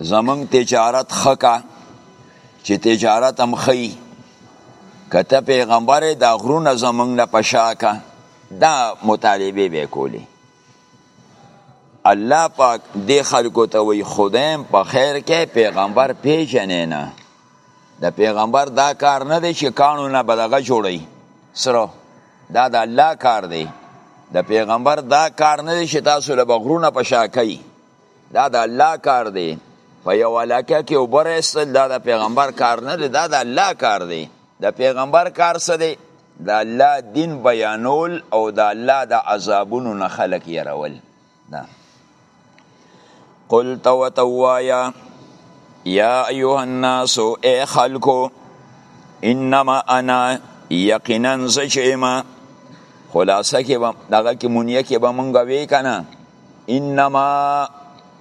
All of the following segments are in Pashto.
زمونږ تجارت خکا چې تجارت هم خی کته پیغمبر دا غرونه زمونږ نه پشاکا دا مطالبه به کولی الله پاک دی خلکو ته وی خدایم په خیر کې پیغمبر پیژنې نه د پیغمبر دا کار نه دی چې کانو نه بدغه جوړی سره دا د الله کار دی د پیغمبر دا کار نه دی چې تاسو له بغرونه په شاکۍ دا د الله کار دی په یو علاقه کې اوبر ایستل دا د پیغمبر کار نه دی دا د الله کار دی د پیغمبر کار څه دی د الله دین بیانول او د الله د عذابونو نه خلق يرول دا قل تو توایا یا ایها الناس ای خلقو انما انا یقینا زچما خلاصه کې دغه کې مونږه کې به مونږ وی کنه انما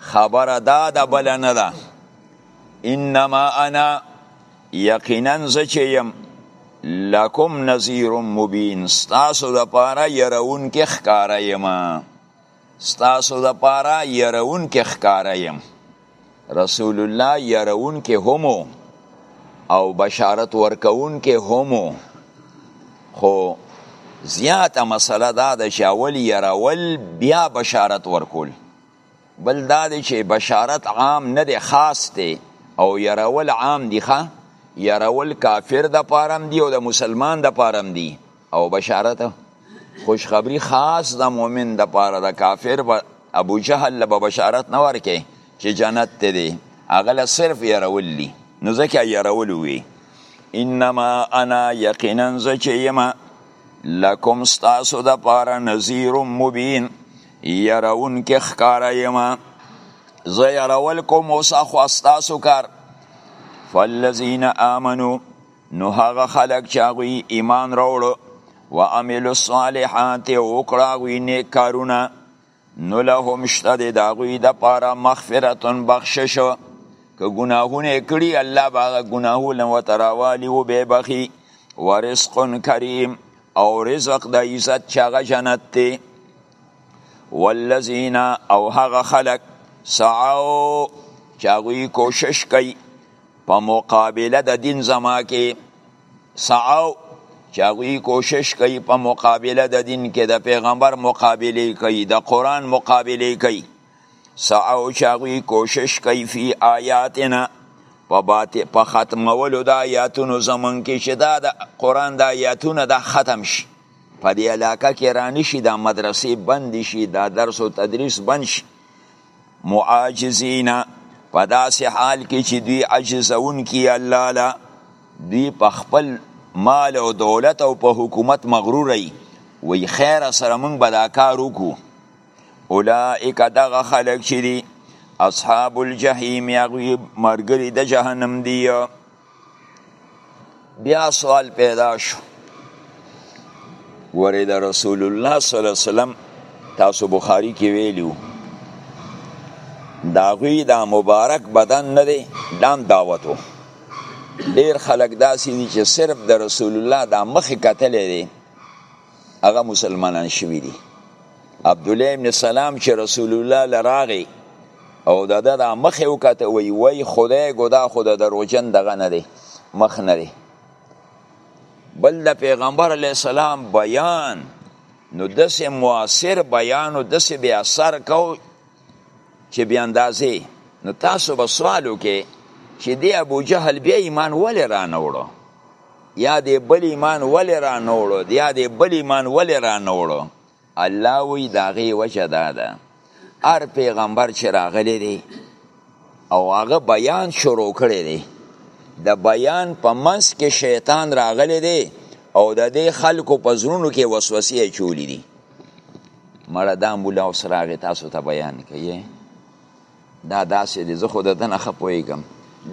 خبر دا د بل نه ده انما انا یقینا زچیم لکم نذیر مبین ستاسو د پاره يرون کې ښکارا یم ستاسو د پاره يرون کې ښکارا یم رسول الله يرون کې همو او بشارت ورکون کې همو خو زیاته مسله دا ده چې اول يرول بیا بشارت ورکول بل دا دی چې بشارت عام نه دی خاص دی او يرول عام دی ښه يرول کافر د پارم دی او د مسلمان د پارم دی او بشارت خوشخبری خاص د مؤمن د پاره د کافر با ابو جهل له بشارت نه ورکه چې جنت ته دی هغه له صرف يرول دي نو ځکه يرول وي انما انا یقینا زچیم لکم استاسو د پاره نذیر مبین يرون کې ښکارا یما زه يرول کوم اوسه خو استاسو کار فالذین آمنو نو هغه خلک چې هغوی ایمان راوړو و عملو الصالحات وکړه هغوی نیک کارونه نو لهم شته د هغوی دپاره مغفرتون بخشش که ګناهونه کړي الله به هغه ګناهونه ورته راوالي وبې بخي ورزق کریم او رزق د عزت چې هغه جنت دی والذین او هغه خلق سعو چې هغوی کوشش کوي په مقابله د دین زما کې سعو چې هغوی کوشش کوي په مقابله د دین کې د پیغمبر مقابله کوي د قرآن مقابله کوي سعو چې هغوی کوشش کوي فی آیاتنا په ختمولو د آیاتونو زمون کې چې دا د قرآن د آیاتونه دا ختم شي په دې علاقه کې رانه شي دا مدرسې بند شي دا درس او تدریس بند شي معاجزین په داسې حال کې چې دوی عجزون کی الله لا دوی په خپل مال او دولت او په حکومت مغرور وي وی خیر سره مونږ به دا کار وکړو اولئک دغه خلک چې دي اصحاب الجحیم یغوی مرګری د جهنم دی بیا سوال پیدا شو ورې د رسول الله صلی الله علیه وسلم تاسو بخاری کې ویلو دا غوی دا مبارک بدن نه دی دام دعوتو ډیر خلک داسې دي چې صرف د رسول الله دا مخې کتلې دي هغه مسلمانان شوي دي عبد الله ابن سلام چې رسول الله لراغي او دا د مخه وکته وی وی خدای ګدا خدا دروژن دغه نه دی مخ نه دی بل د پیغمبر علی السلام بیان نو دسه موثر بیان او دسه بیا اثر کو چې بې اندازې نو تاسو به سوال وکړئ چې دی ابو جهل بیا ایمان ولې را نه وړو یا دی بل ایمان ولې را نه وړو یا دی بل ایمان ولې را نه وړو الله وی د هغې وجه دا ده هر پیغمبر چې راغلی دی او هغه بیان شروع کړی دی د بیان په منځ کې شیطان راغلی دی او د دې خلکو په زړونو کې وسوسې اچولي دي مړه دا مولا اوس راغی تاسو ته بیان کوي دا داسې دی زه خو د ده نه ښه پوهېږم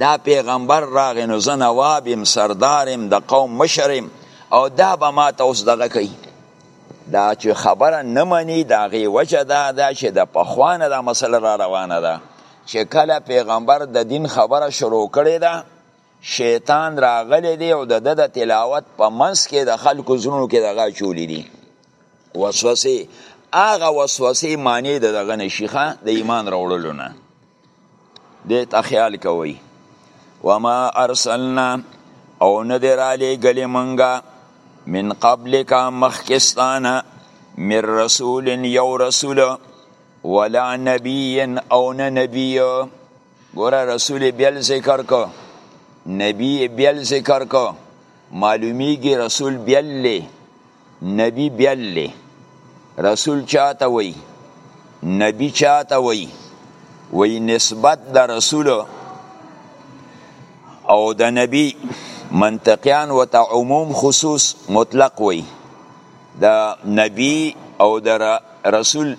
دا پیغمبر راغی نو زه نواب یم سردار یم د قوم مشر یم او دا به ما ته اوس دغه کوي دا چې خبره نه مني د هغې وجه دا ده چې د پخوا نه دا مسله را روانه ده چې کله پیغمبر د دین خبره شروع کړې ده شیطان راغلی دی او د ده د تلاوت په منځ کې د خلکو زړونو کې دغه چولی دي وسوسې هغه وسوسې معنی د دغه نشيخه د ایمان راوړلو نه دې ته خیال کوي وما ارسلنا او نه دی را لېږلې مونږه من قبلک مخکستانه من رسول یو رسول ولا نبی او نه نبی ګوره رسول بیل ذکر کو نبی بیل ذکر کو معلومیږي رسول بیل لی نبی بیل لی رسول چاته وی نبی چاته وی وی نسبت د رسول او د نبی منطقیان و تا عموم خصوص مطلق وی د نبی او د رسول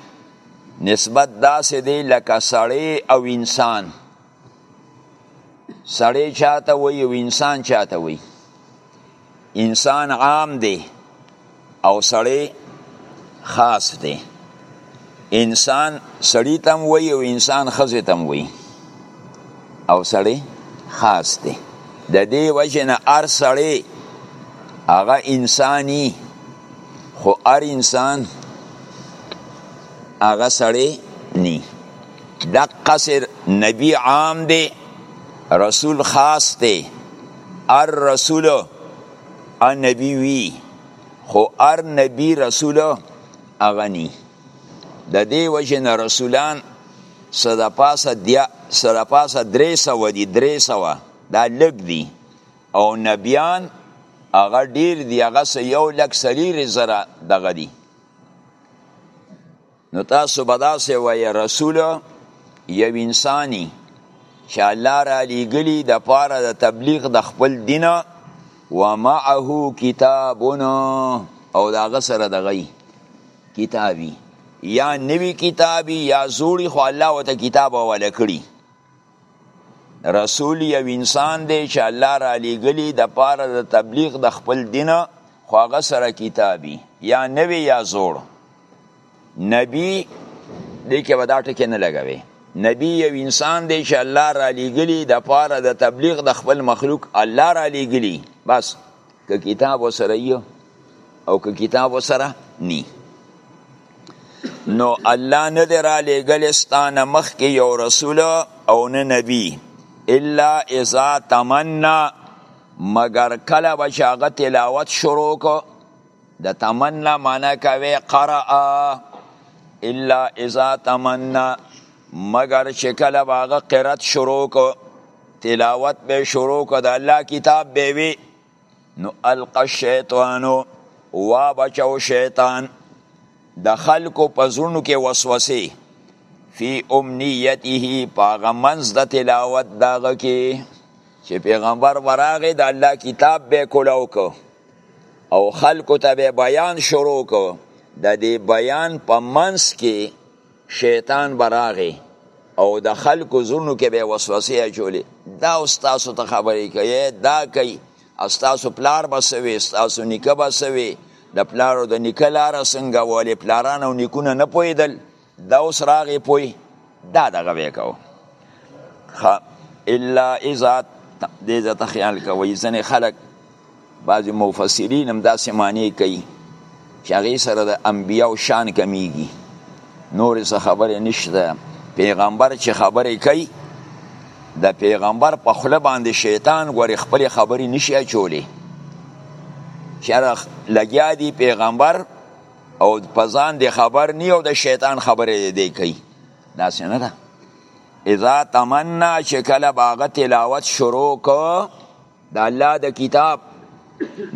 نسبت داسې دی لکه سړی او انسان سړی چاته وي او انسان چاته وي انسان عام دی او سړی خاص دی انسان سړی تم وي او انسان خزه تم وي او سړی خاص دی د دې وجه نه ار سړی هغه انساني خو هر انسان هغه سړی نی د قصر نبی عام دی رسول خاص دی ار رسول ا نبی وی خو ار نبی رسول هغه نی د دې وجه نه رسولان سره پاسه دیا سره پاسه درې سوه دي درې سوه دا لږ دي او نبیان هغه ډیر دی هغه سه یو لک سلیری زره دغه دی نو تاسو بداسه وای رسول یو انسانی چې الله را لیګلی د پاره د تبلیغ د خپل دینه ومعه کتابونه او داغه سره دغی کتابی یا نوی کتابی یا زوړی خو الله وته کتاب ولا کړی رسول یو انسان دی چې الله را لېږلی د پاره د تبلیغ د خپل دین خو هغه سره کتابي یا نوی یا زوړ نبی دې کې به دا ټکی نه لګوي نبی یو انسان دی چې الله را لېږلی د پاره د تبلیغ د خپل مخلوق الله را لېږلی بس که کتاب وسره یو او که کتاب وسره نی نو الله نه دی را لېږل ستانه مخکې یو رسول او نه نبی الا اذا تمنا مگر کله به چې هغه تلاوت شروع کو د تمنا معنا کوي قرأ الا اذا تمنا مگر چې کله به هغه قرأت شروع کو تلاوت به شروع کړه د الله کتاب به وی نو القى الشیطان وا بچو شیطان د خلکو په زړونو کې وسوسه فی امنیته پاغه منز د تلاوت داغه کې چې پیغمبر وراغه د الله کتاب به کولاو کو او خلکو ته به بیان شروع کو د دې بیان په منس کې شیطان به راغی او د خلکو زړونو کې به وسوسې اچولې دا ستاسو ته خبرې کوي دا کوي ستاسو پلار به سوي ستاسو نیکه به سوي د پلار او د نیکه لاره څنګه ولې پلاران او نیکونه نه پوهېدل دا اوس راغې پوي دا دغه به کوو الا اذا دې ځای ته خیال کوئ ځینې خلک بعضی مفسرین هم داسې معنی کوي چې هغې سره د انبیاو شان کمیږي نورې څه خبرې نشته پیغمبر چې خبرې کوي د پیغمبر په خوله باندې شیطان ګورې خپلې خبرې نشي اچولی چېرې لګیا دی پیغمبر او په ځان دی خبر نی او د شیطان خبرې دی کوي داسې نه ده اذا تمنا چې کله باغه تلاوت شروع که د الله د کتاب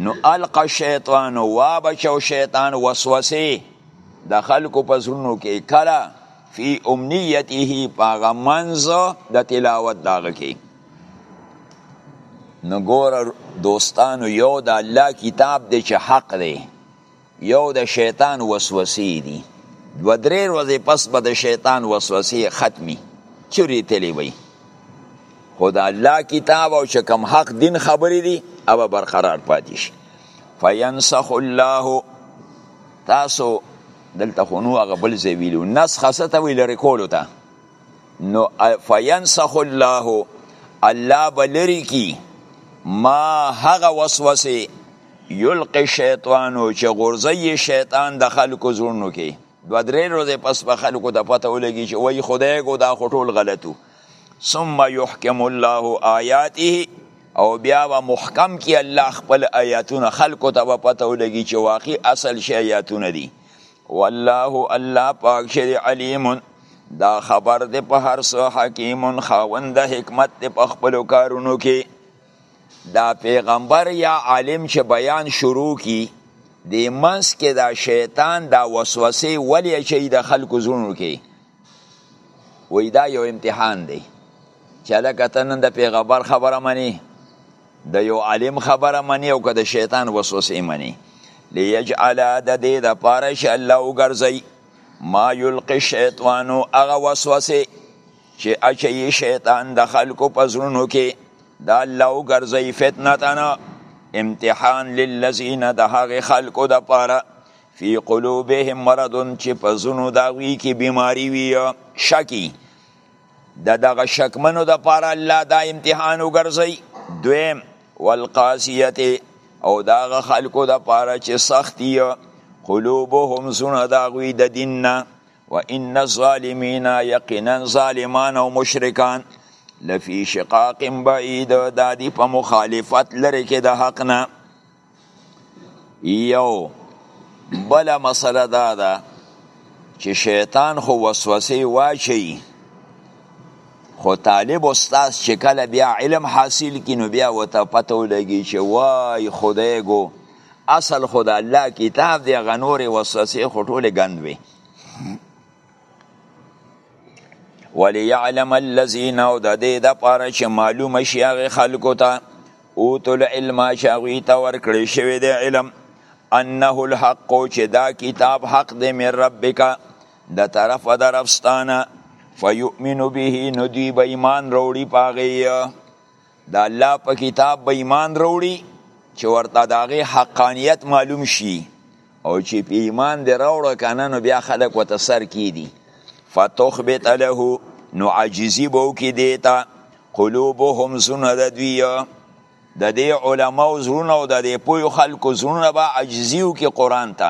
نو القا شیطان وابچو شیطان وسوسه د خلکو په زړونو کې کله فی امنیته پاغه منځ د تلاوت داغه کې نو ګور دوستانو یو د الله کتاب دی چې حق دی یو د شیطان وسوسې دي دوه درې ورځې پس به د شیطان وسوسې ختمي چورې تللی وي خو د الله کتاب او چې کوم حق دین خبرې دي هغه برقرار پاتې شي فینسخ الله تاسو دلته خو نو هغه بل ځای ویلو نسخه څه ته وی لرې کولو ته نو فینسخ الله الله به لرې کي ما هغه وسوسې یلقی الشیطان چې غورځي شیطان د خلکو زړونو کې دوه درې ورځې پس به خلکو ته پته ولګي چې وایي خدای ګو دا خو ټول غلطو ثم یحکم الله آیاته او بیا به محکم کی الله خپل آیاتونه خلکو ته به پته ولګي چې واقعي اصل شی آیاتونه دي والله الله پاک شری علیم دا خبر دی په هر څه حکیم خاوند حکمت دی په خپل کارونو کې دا پیغمبر یا عالم چې بیان شروع کی د منس کې دا شیطان دا وسوسه ولی چې د خلکو زړونو کې وای دا یو امتحان دی چې لکه تنن د پیغمبر خبره منی د یو عالم خبره منی او که د شیطان وسوسه منی لیجعل د دې د پاره چې الله وګرځي ما یلقي شیطانو هغه وسوسه چې اچي شیطان د خلکو په زړونو کې د الله وګرځي فتنتنا امتحان للذین د هغه خلکو د پاره فی قلوبهم مرض چې په زونو دا وی کې بیماری وی شکی د دغه شکمنو د پاره الله دا امتحان وګرځي دویم والقاسیه او دغه خلکو د پاره چې سختی قلوبهم زونه دا وی د دیننا و ان الظالمین یقینا ظالمان او مشرکان لفی شقاق بعید دا دی په مخالفت لري کې د حق نه یو بل مسله دا ده چې شیطان خو وسوسه واچي خو طالب استاد چې کله بیا علم حاصل کینو بیا وته پته ولګي چې وای خدای ګو اصل خو د الله کتاب دی هغه نورې وسوسې خو ټولې ګند وي وليعلم الذين او د دې د پاره چې معلومه شي هغه خلکو ته اوتو العلم چې هغوی ته ورکړی شوی دی علم انه الحق چې دا کتاب حق دی من ربک د طرف د ربستانه فیؤمن به نو دوی به ایمان راوړي په هغې د الله په کتاب به ایمان وروړي چې ورته د هغې حقانیت معلوم شي او چې په ایمان دې راوړه که نه نو بیا خلک ورته سر کیدي فتخبت له نو عاجزي به وکړي دې ته قلوبهم زړونه د دوی د دې علماو زړونه او د دې پوهو خلکو زړونه به عاجزي وکړي قرآن ته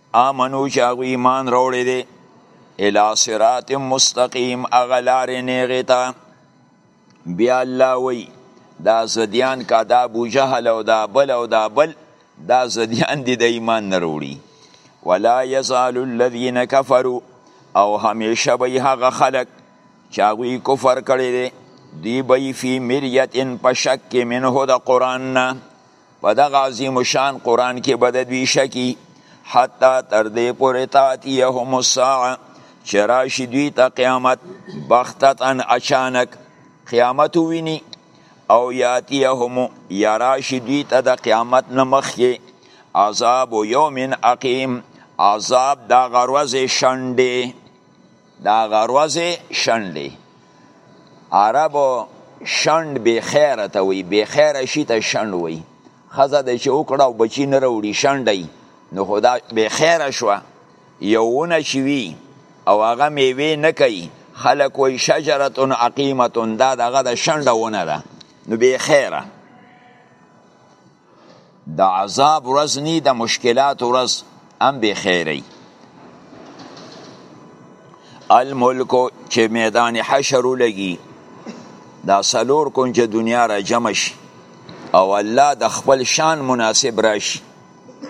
آمنو چې هغوی ایمان راوړی دی الی صراط مستقیم هغه لارې نیغې ته بیا الله وی دا زدیان کا دا ابو جهل او دا بل او دا بل دا زدیان دي د ایمان نه وروړي ولا یزال الذین کفروا او همیشه به هغه خلق چې هغوی کفر کړی دی دی به فی مریت په شک منه د قرآن نه په دغه عظیم شان قرآن کې به د دوی شکی حتی تر دې پورې تاتیهم الساعه چې راشي دوی ته قیامت بختتن اچانک قیامت وویني او یاتیهم یا راشي دوی ته د قیامت نه مخکې عذاب یوم عقیم عذاب د غروز شنډې دا غروزه شنډه عربو شند به خیره ته وي به خیره شي ته شند وي خزه د چې وکړه او بچی نه وروړي شندای نو خدا به خیره شو یوونه چې وي او هغه میوه نه کوي خلک وي شجره عقیمه دا دغه د شنډه ونه ده نو به خیره د عذاب ورځ نی د مشکلات ورځ هم به خیری الملک چې میدان حشر لګي دا سلور کونج دنیا را جمع شي او الله د خپل شان مناسب راشي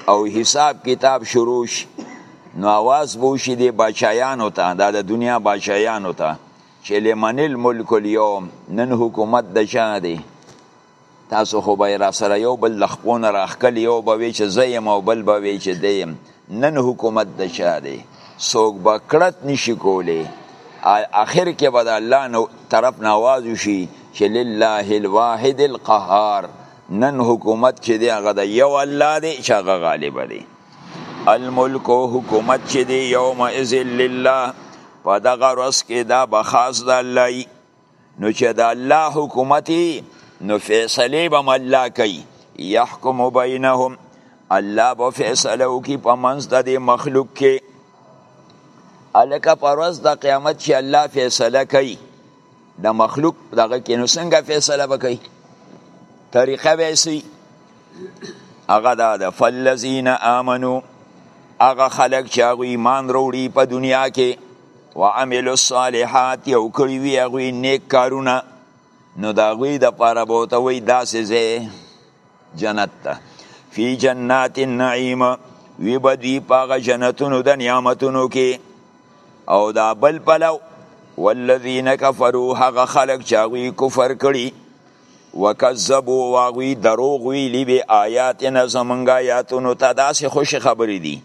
او حساب کتاب شروع شي نو आवाज بو شي د بچایانو ته دا د دنیا بچایانو ته چې لمن الملک اليوم نن حکومت د چا دی تاسو خو به راسره یو بل د خپو نه راښکل یو به وی چې زه یم او بل به وی چې دی یم نن حکومت د چا دی څوک به کړت نشي کولی اخر کې به د الله نو طرف نه आवाज وشي چې لله الواحد القهار نن حکومت چې دی هغه د یو الله دی چې هغه غالب دی الملک او حکومت چې دی یوم اذن لله په دغه ورځ کې دا به خاص د الله نو چې د الله حکومت نو فیصله به الله کوي يحكم بينهم الله به فیصله وکي په منځ د دې مخلوق کې الکه پروز د قیامت چې الله فیصله کوي د مخلوق دغه کې نو څنګه فیصله وکړي طریقه به سي هغه دا د فلذین امنو هغه خلک چې هغه ایمان وروړي په دنیا کې وعملوا الصالحات یو کړی وی هغوی نیک کارونه نو د هغوی دپاره به ورته وایي داسې ځای جنت ته فی جنات النعیم وی به دوی په هغه جنتونو د نعمتونو کې او دا بل پلو والذین کفروا هغه خلق چې هغوی کفر کړي وکذبوا او هغوی دروغ ویلي به آیاتنا زمونږ آیاتونو ته داسې خوشې خبرې دي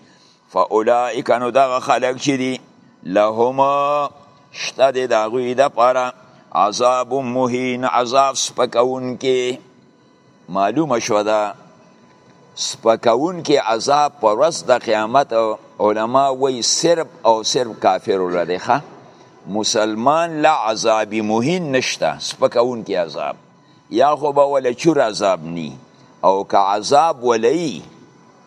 فاولائک نو دغه خلق چې دي لهم شته د داغوی د پاره عذاب مهین عذاب سپکون کې معلومه شو ده سپکون کې عذاب پر ورځ د قیامت علما وی صرف او صرف کافر لري ښه مسلمان لا عذاب مهین نشته سپکون کې عذاب یا خو به ولا چور عذاب نی او که عذاب ولئی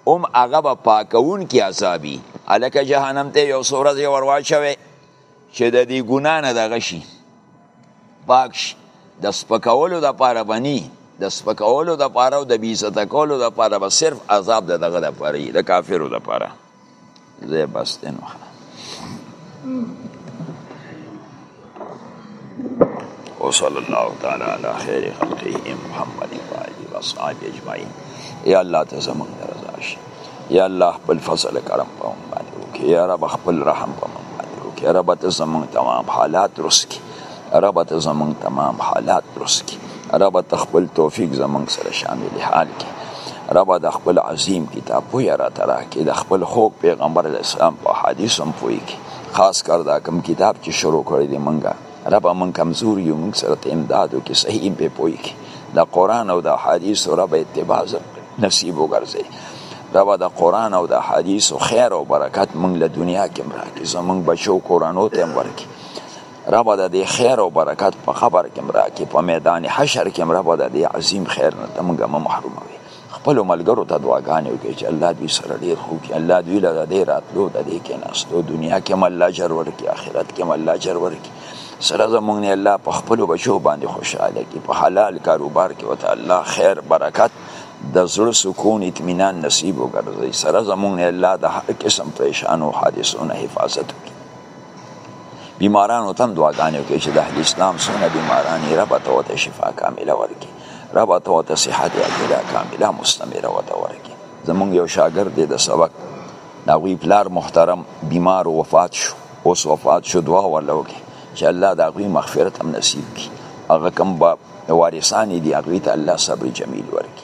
ام هغه به پاکون کی عذابی الکه جهنم ته یو سورز ور واچوي چې د دې ګنا نه دغه شي پاک شي د سپکولو د پاره بنی د سپکولو د پاره او د بیزت کولو د پاره به صرف عذاب د دغه د پاره د کافرو د پاره زه بس دی نو وصلی الله تعالی علی خیر خلقه محمد و آله و صحابه اجمعین یا الله ته زمون رضا شي یا الله خپل فضل کرم په موږ باندې وکړي یا رب خپل رحم په موږ باندې وکړي یا رب ته زمون تمام حالات رسکي رب ته زمونږ تمام حالات درست کی رب ته خپل توفیق زمونږ سره شامل حال کی رب د خپل عظیم کتاب پوی را ترا کی د خپل خوب پیغمبر اسلام په حدیث هم پوی کی خاص کر دا کم کتاب چې شروع کړی دی منګه رب من کمزور یو موږ سره ته امداد وکړي صحیح به پوي کې د قران او د حدیث رب اتباع نصیب وګرځي رب د قران او د حدیث خیر او برکت موږ له دنیا کې مرکه زموږ بچو قرانو ته ورکړي رب د دې خیر او برکت په خبر کې مراکې په میدان حشر کې رب د دې عظیم خیر نه تمګه محروم وي خپل ملګرو ته دعاګانې وکړي چې الله دوی سره ډیر خو کې الله دوی له دې راتلو د دې کې ناستو دنیا کې هم الله اجر ورکړي آخرت کې هم الله اجر ورکړي سره زمونږ نه الله په خپل بچو باندې خوشاله کړي په حلال کاروبار کې وته الله خیر برکت د زړه سکون اطمینان نصیب وګرځي سره زمونږ نه الله د هر قسم پریشانو حادثو نه حفاظت وکړي بیمارانو تم دعاګانې کوي چې د اهل اسلام سونه بیماران یې رب ته وته شفا کامله ورکړي رب ته وته صحت عاجله کامله مستمره وته ورکړي زمونږ یو شاګرد دی د سبق د هغوی پلار محترم بیمار وفات شو اوس وفات شو دعا ورله وکړي چې الله د هغوی مغفرت هم نصیب کړي هغه کوم وارثان دي هغوی ته الله صبر جمیل ورکړي